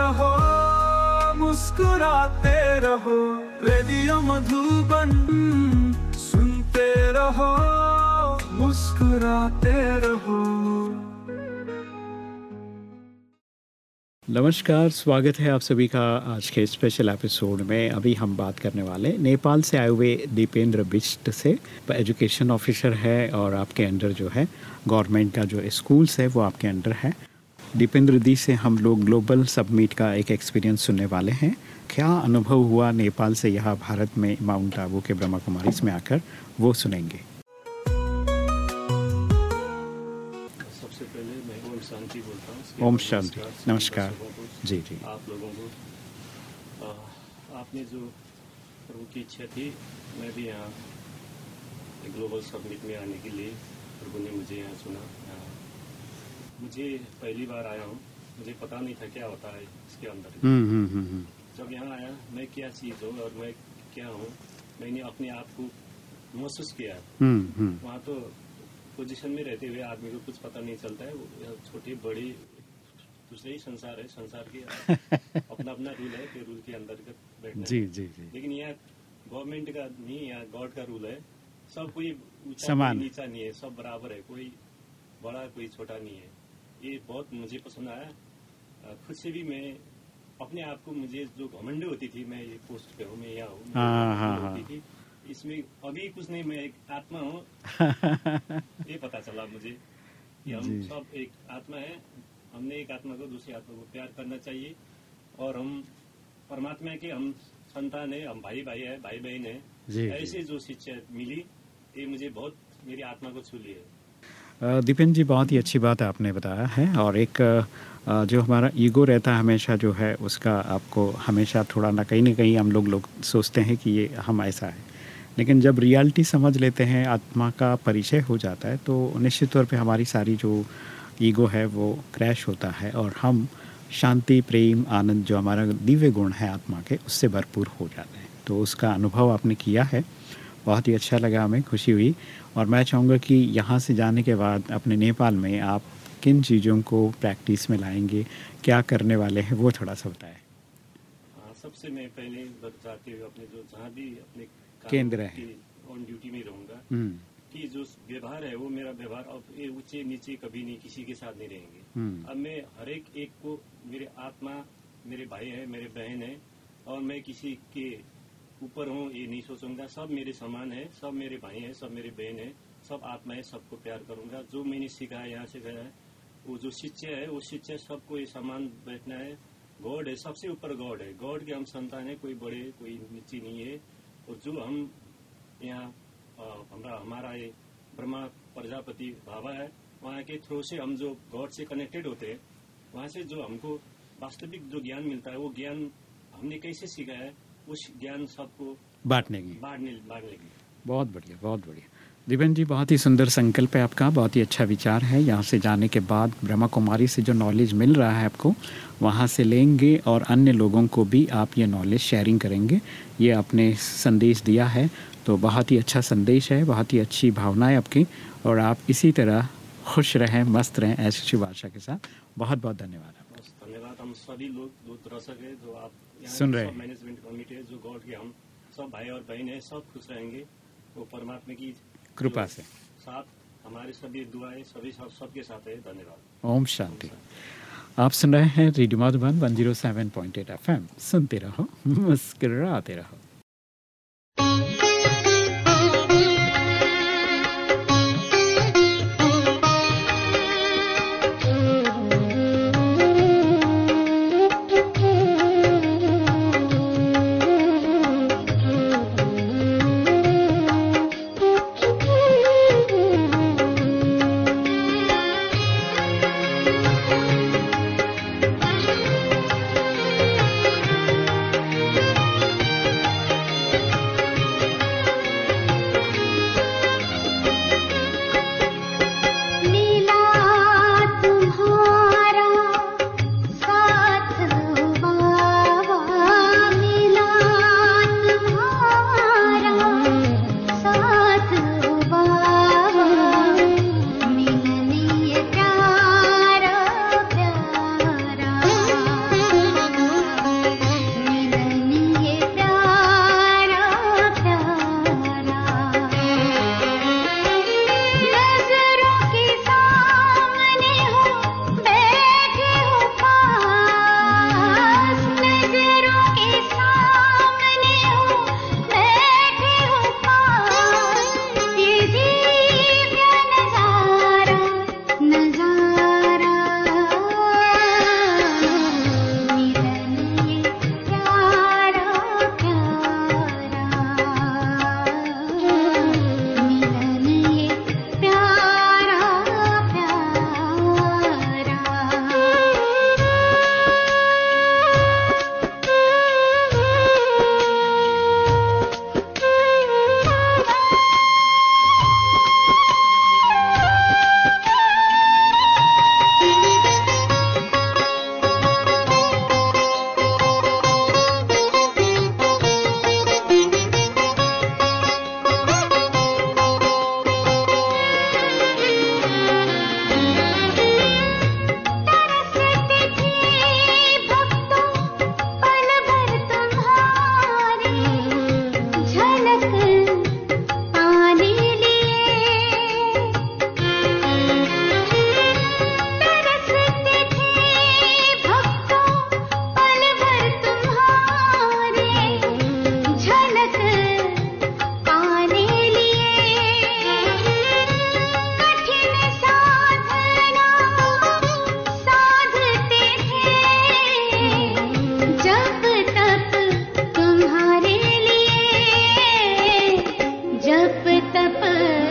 रहो, मुस्कुराते रहो, रेडियो मधुबन सुनते रहो, मुस्कुराते रहो। नमस्कार, स्वागत है आप सभी का आज के स्पेशल एपिसोड में। अभी हम बात करने वाले नेपाल से आए हुए दीपेंद्र बिष्ट से। एजुकेशन ऑफिसर है और आपके अंडर जो है गवर्नमेंट का जो स्कूल्स है, वो आपके अंडर है। दीपेंद्र दी से हम लोग ग्लोबल सबमिट का एक एक्सपीरियंस सुनने वाले हैं। क्या अनुभव हुआ नेपाल से यहाँ भारत में माउंट आबू के ब्रह्मा कुमारी में आकर? वो सुनेंगे। सबसे पहले मैं ओम शांति बोलता हूँ। ओम शांति। नमस्कार। जी जी। आप लोगों को आपने जो प्रभु की इच्छा थी मैं भी यहाँ ग्लोबल समिट में आने के लिए प्रभु ने मुझे यहाँ सुना। यहाँ मुझे पहली बार आया हूँ। मुझे पता नहीं था क्या होता है इसके अंदर। हम्म हम्म हम्म जब यहाँ आया मैं क्या चीज़ हूँ और मैं क्या हूँ मैंने अपने आप को महसूस किया। वहाँ तो पोजीशन में रहते हुए आदमी को कुछ पता नहीं चलता है। छोटे बड़े दूसरे ही संसार है। संसार के अपना अपना रूल है कि रूल के अंतर्गत बैठना जी जी जी। लेकिन यहाँ गवर्नमेंट का नहीं यहाँ गॉड का रूल है। सब कोई ऊँचा समान। नीचा नहीं है। सब बराबर है। कोई बड़ा कोई छोटा नहीं है। ये बहुत मुझे पसंद आया। खुद से भी मैं अपने आप को मुझे जो घमंड होती थी मैं ये पोस्ट पे हूँ मैं यहाँ हूँ हाँ, हाँ, थी इसमें अभी कुछ नहीं मैं एक आत्मा हूँ। ये पता चला मुझे कि हम सब एक आत्मा है। हमने एक आत्मा को दूसरी आत्मा को प्यार करना चाहिए और हम परमात्मा के हम संतान है हम भाई भाई है। भाई बहन है ऐसे जो शिक्षा मिली ये मुझे बहुत मेरी आत्मा को छू ली है दीपेन जी, बहुत ही अच्छी बात आपने बताया है और एक जो हमारा ईगो रहता है हमेशा जो है, उसका आपको हमेशा थोड़ा ना कहीं ना कहीं हम लोग लोग सोचते हैं कि ये हम ऐसा है। लेकिन जब रियलिटी समझ लेते हैं, आत्मा का परिचय हो जाता है तो निश्चित तौर पे हमारी सारी जो ईगो है, वो क्रैश होता है और हम शांति, प्रेम, आनंद, जो हमारा दिव्य गुण है आत्मा के, उससे भरपूर हो जाते हैं। तो उसका अनुभव आपने किया है। बहुत ही अच्छा लगा हमें खुशी हुई। और मैं चाहूँगा कि यहाँ से जाने के बाद अपने नेपाल में आप किन चीज़ों को प्रैक्टिस में लाएँगे क्या करने वाले हैं वो थोड़ा सा बताएँ। हाँ, सबसे मैं पहले बत- जाते हुए अपने जो जहाँ भी अपने केंद्र है। ऑन ड्यूटी में रहूँगा हम्म, कि जो व्यवहार है वो मेरा व्यवहार अब ऊँचे नीचे कभी नहीं किसी के साथ नहीं रहेंगे। हम्म, अब मैं हर एक एक को मेरे आत्मा मेरे भाई है मेरे बहन है और मैं किसी के ऊपर हूँ, ये नहीं सोचूँगा। सब मेरे समान है, सब मेरे भाई है, सब मेरे बहन है, सब आत्मा है, सबको प्यार करूँगा। जो मैंने सीखा है, यहाँ से गया है, वो जो शिक्षा है, वो शिक्षा सबको ये समान बैठना है। गॉड है, सबसे ऊपर गॉड है। गॉड के हम संतान है, कोई बड़े, कोई नीचे नहीं है। और जो हम यहाँ हमारा हमारा ये ब्रह्मा प्रजापति बाबा है, वहाँ के थ्रू से हम जो गॉड से कनेक्टेड होते हैं, वहाँ से जो हमको वास्तविक जो ज्ञान मिलता है, वो ज्ञान हमने कैसे सीखा है उस ज्ञान सबको बांटने की। बांटने बांटने की। बहुत बढ़िया बहुत बढ़िया। दीपेन जी बहुत ही सुंदर संकल्प है आपका बहुत ही अच्छा विचार है। यहाँ से जाने के बाद ब्रह्मा कुमारी से जो नॉलेज मिल रहा है आपको वहाँ से लेंगे और अन्य लोगों को भी आप ये नॉलेज शेयरिंग करेंगे। ये आपने संदेश दिया है तो बहुत ही अच्छा संदेश है बहुत ही अच्छी भावनाएँ आपकी और आप इसी तरह खुश रहें मस्त रहें ऐसी शुभ आशा के साथ। बहुत बहुत धन्यवाद। हम सभी लोग जो दर्शक है जो आप सुन रहे मैनेजमेंट कमेटी है जो गॉड के हम सब भाई और बहन है सब खुश रहेंगे। वो परमात्मा की कृपा से। साथ हमारे सभी दुआएँ सभी सब सबके साथ है। धन्यवाद। ओम शांति। आप सुन रहे हैं रेडियो मधुबन 107.8 एफएम। सुनते रहो मुस्कराते रहो। तप तप